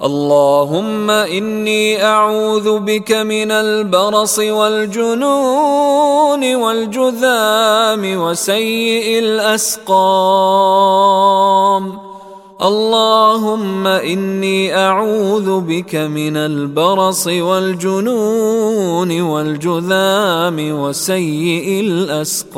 اللهم إني أعوذ بك من البرص والجنون والجذام وسيء الأسقام. اللهم إني أعوذ بك من البرص والجنون والجذام وسيء الأسقام.